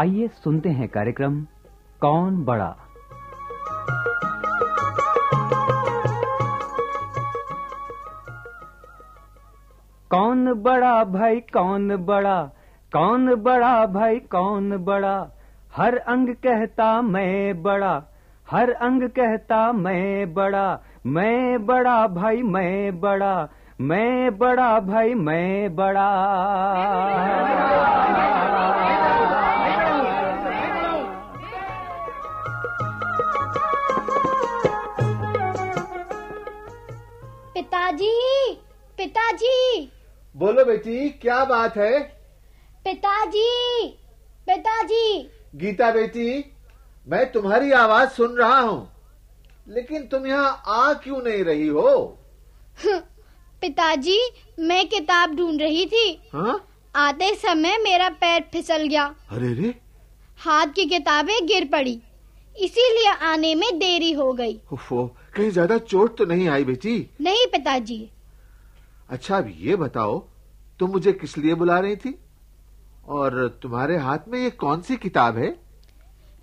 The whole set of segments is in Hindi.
आइए सुनते हैं कार्यक्रम कौन बड़ा? कौन बड़ा भाई, कौन बड़ा? कौन बड़ा भाई, कौन बड़ा? हर अंग कहता मैं बड़ा। हर अंग कहता मैं बड़ा। मैं बड़ा भाई, मैं बड़ा। मैं बड़ा भाई, मैं बड़ा। बोलो बेटी क्या बात है? पिताजी पिताजी। गीता बेटी मैं तुम्हारी आवाज़ सुन रहा हूँ लेकिन तुम यहाँ आ क्यों नहीं रही हो? पिताजी मैं किताब ढूंढ रही थी। हाँ? आते समय मेरा पैर फिसल गया। अरे रे। हाथ की किताबें गिर पड़ी। इसीलिए आने में देरी हो गई। उफ़ो, कहीं ज़्यादा चोट तो नहीं आई बेटी? नहीं पिताजी। अच्छा अब ये बताओ तुम मुझे किस लिए बुला रही थी? और तुम्हारे हाथ में ये कौन सी किताब है?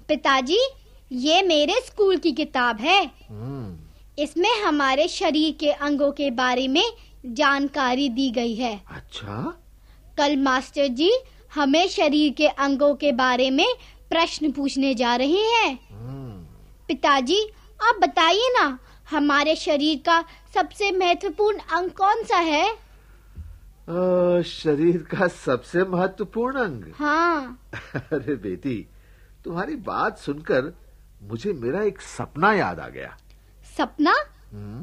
पिताजी ये मेरे स्कूल की किताब है। हम्म, इसमें हमारे शरीर के अंगों के बारे में जानकारी दी गई है। अच्छा। कल मास्टर जी हमें शरीर के अंगों के बारे में प्रश्न पूछने जा रहे हैं। हम्म, पिताजी आप बताइए ना हमारे शरीर का सबसे महत्वपूर्ण अंग कौन सा है? शरीर का सबसे महत्वपूर्ण अंग। हाँ। अरे बेटी तुम्हारी बात सुनकर मुझे मेरा एक सपना याद आ गया। सपना? हम्म,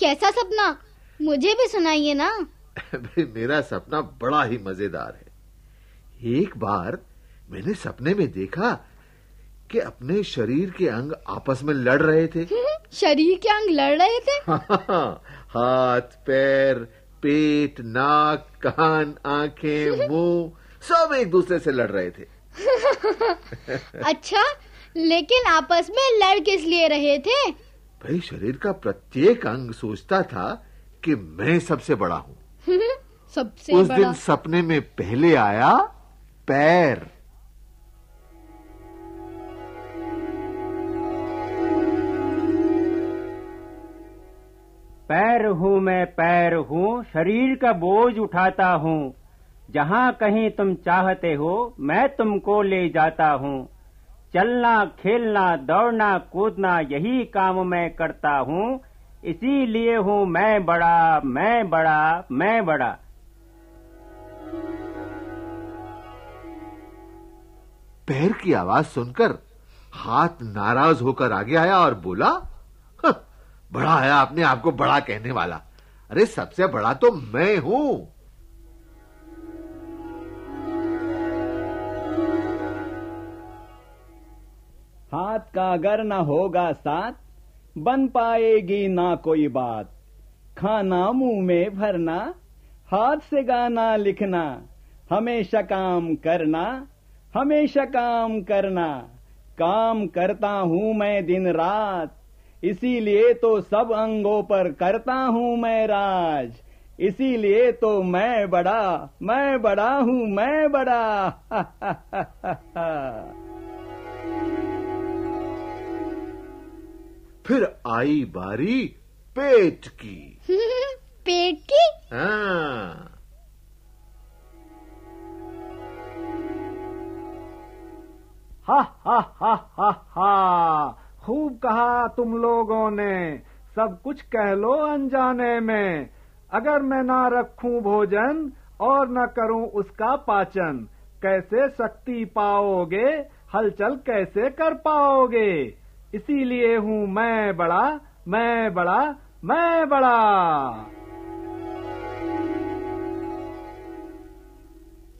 कैसा सपना? मुझे भी सुनाइए ना। भाई मेरा सपना बड़ा ही मज़ेदार है। एक बार मैंने सपने में देखा कि अपने शरीर के अंग आपस में लड़ रहे थे। शरीर के अंग लड़ रहे थे? हाथ पैर पेट नाक कान आँखें मुँह सब एक दूसरे से लड़ रहे थे। अच्छा लेकिन आपस में लड़ किस लिए रहे थे? भाई शरीर का प्रत्येक अंग सोचता था कि मैं सबसे बड़ा हूँ। सबसे उस बड़ा। दिन सपने में पहले आया पैर। पैर हूँ मैं पैर हूँ शरीर का बोझ उठाता हूँ। जहाँ कहीं तुम चाहते हो मैं तुमको ले जाता हूँ। चलना खेलना दौड़ना कूदना यही काम मैं करता हूँ। इसीलिए हूँ मैं बड़ा मैं बड़ा मैं बड़ा। पैर की आवाज़ सुनकर हाथ नाराज़ होकर आगे आया और बोला "हं, बड़ा है अपने आप को बड़ा कहने वाला। अरे, सबसे बड़ा तो मैं हूँ। हाथ का अगर न होगा साथ, बन पाएगी ना कोई बात। खाना मुँह में भरना, हाथ से गाना लिखना, हमेशा काम करना, हमेशा काम करना। काम करता हूँ मैं दिन रात इसीलिए तो सब अंगों पर करता हूँ मैं राज। इसीलिए तो मैं बड़ा मैं बड़ा हूँ मैं बड़ा। फिर आई बारी पेट की। पेट? की हाँ। हा हा हा हा हा। खूब कहा तुम लोगों ने, सब कुछ कह लो अनजाने में। अगर मैं ना रखूँ भोजन और न करूँ उसका पाचन, कैसे शक्ति पाओगे, हलचल कैसे कर पाओगे? इसीलिए हूँ मैं बड़ा मैं बड़ा मैं बड़ा।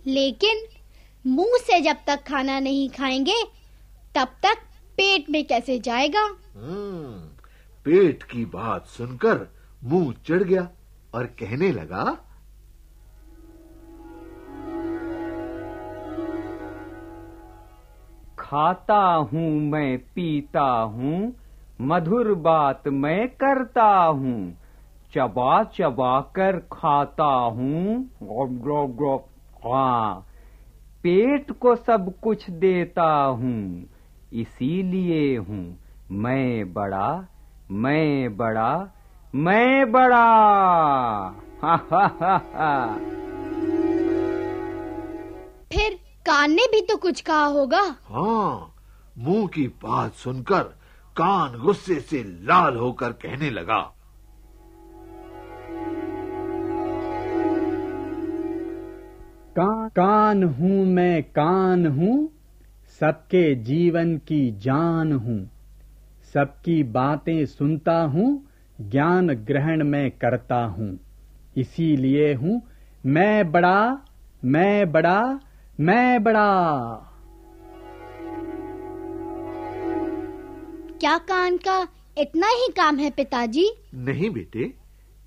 लेकिन मुँह से जब तक खाना नहीं खाएँगे, तब तक पेट में कैसे जाएगा? हम्म, पेट की बात सुनकर मुँह चढ़ गया और कहने लगा खाता हूँ मैं पीता हूँ मधुर बात मैं करता हूँ चबा चबा कर खाता हूँ। हाँ पेट को सब कुछ देता हूँ। इसीलिए हूँ मैं बड़ा मैं बड़ा मैं बड़ा। हा हा हा हा। फिर कान ने भी तो कुछ कहा होगा। हाँ मुँह की बात सुनकर कान गुस्से से लाल होकर कहने लगा। का, कान हूँ मैं कान हूँ। सबके जीवन की जान हूँ। सबकी बातें सुनता हूँ ज्ञान ग्रहण मैं करता हूँ। इसीलिए हूँ मैं बड़ा मैं बड़ा मैं बड़ा। क्या कान का इतना ही काम है पिताजी? नहीं बेटे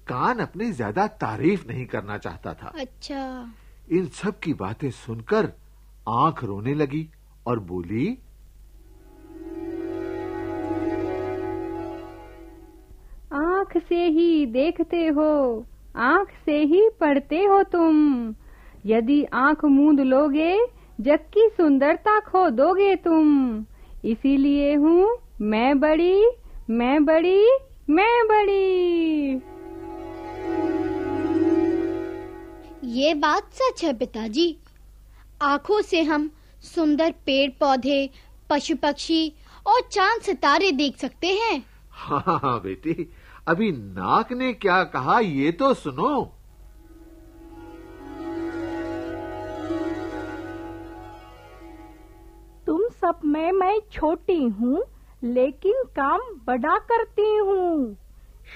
कान अपनी ज़्यादा तारीफ़ नहीं करना चाहता था। अच्छा। इन सब की बातें सुनकर आँख रोने लगी। और बोली आँख से ही देखते हो आँख से ही पढ़ते हो तुम। यदि आँख मूंद लोगे जग की सुंदरता खो दोगे तुम। इसीलिए हूँ मैं बड़ी मैं बड़ी मैं बड़ी। ये बात सच है पिताजी। आँखों से हम सुंदर पेड़ पौधे पशु पक्षी और चाँद सितारे देख सकते हैं। हाँ हाँ बेटी अभी नाक ने क्या कहा ये तो सुनो। तुम सब में मैं छोटी हूँ लेकिन काम बड़ा करती हूँ।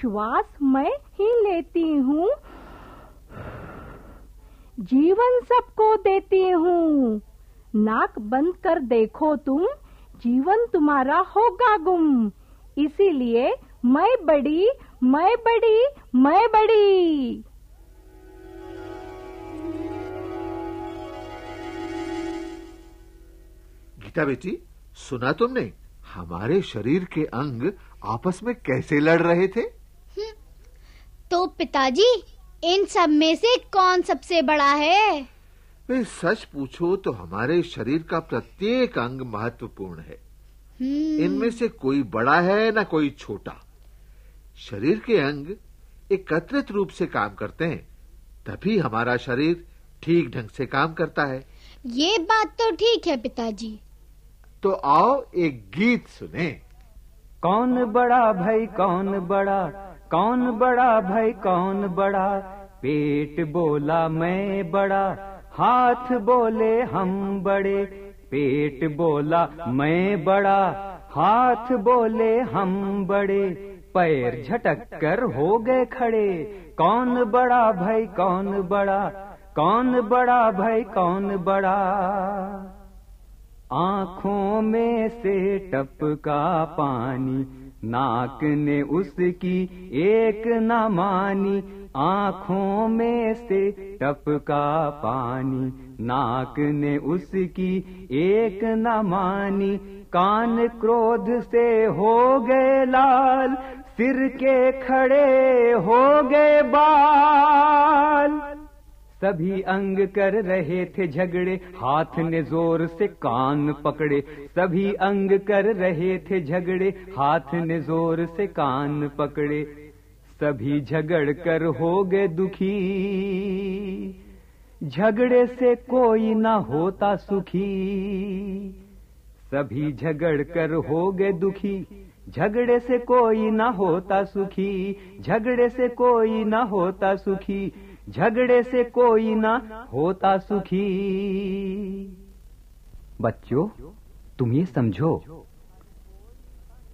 श्वास मैं ही लेती हूँ। जीवन सबको देती हूँ। नाक बंद कर देखो तुम जीवन तुम्हारा होगा गुम। इसीलिए मैं बड़ी मैं बड़ी मैं बड़ी। गीता बेटी सुना तुमने? हमारे शरीर के अंग आपस में कैसे लड़ रहे थे? तो पिताजी इन सब में से कौन सबसे बड़ा है? वे सच पूछो तो हमारे शरीर का प्रत्येक अंग महत्वपूर्ण है। हम्म, इनमें से कोई बड़ा है ना कोई छोटा। शरीर के अंग एकत्रित रूप से काम करते हैं तभी हमारा शरीर ठीक ढंग से काम करता है। ये बात तो ठीक है पिताजी। तो आओ एक गीत सुने। कौन बड़ा भाई कौन बड़ा? कौन बड़ा भाई कौन बड़ा? पेट बोला मैं बड़ा। हाथ बोले, हम बड़े। पेट बोला, मैं बड़ा। हाथ बोले, हम बड़े। पैर झटक कर हो गए खड़े। कौन बड़ा भाई, कौन बड़ा? कौन बड़ा भाई, कौन बड़ा? आँखों में से टपका पानी नाक ने उसकी एक न मानी, आँखों में से टपका पानी। नाक ने उसकी एक न मानी, कान क्रोध से हो गए लाल, सिर के खड़े हो गए बाल। सभी अंग कर रहे थे झगड़े, हाथ ने ज़ोर से कान पकड़े। सभी अंग कर रहे थे झगड़े, हाथ ने ज़ोर से कान पकड़े। सभी झगड़ कर हो गए दुखी। झगड़े से कोई ना होता सुखी। सभी झगड़ कर हो गए दुखी। झगड़े से कोई ना होता सुखी। झगड़े से कोई ना होता सुखी। झगड़े से कोई ना होता सुखी। बच्चों, तुम ये समझो।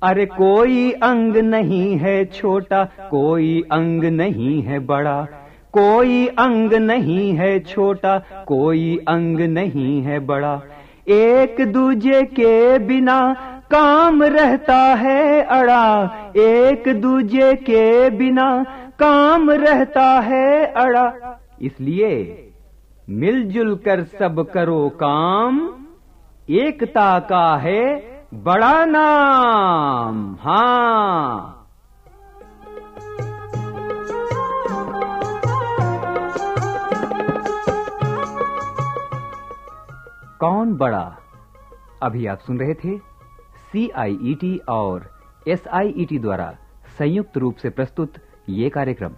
अरे कोई अंग नहीं है छोटा, कोई अंग नहीं है बड़ा। कोई अंग नहीं है छोटा, कोई अंग नहीं है बड़ा। एक दूजे के बिना काम रहता है अड़ा। एक दूजे के बिना काम रहता है अड़ा। इसलिए मिलजुल कर सब करो काम। एकता का है बड़ा नाम। हाँ। कौन बड़ा? अभी आप सुन रहे थे सी आई ई टी और एस आई ई टी द्वारा संयुक्त रूप से प्रस्तुत ये कार्यक्रम